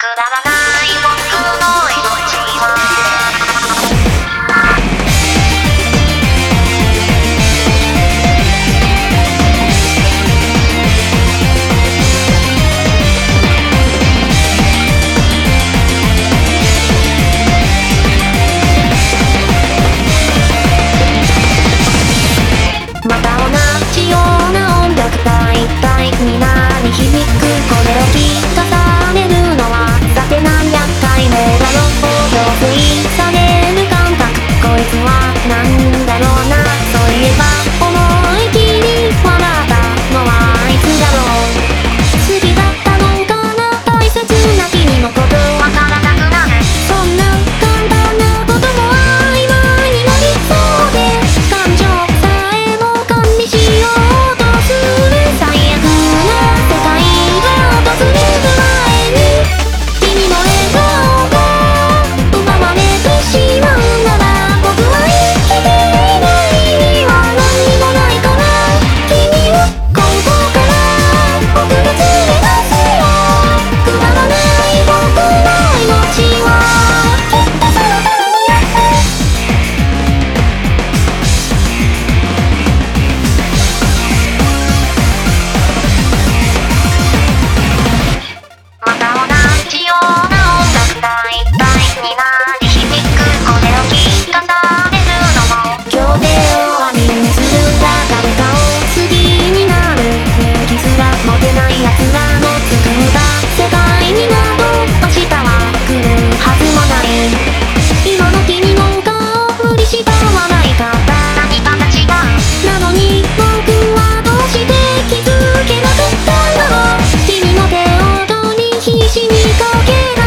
くだらない僕の Okay.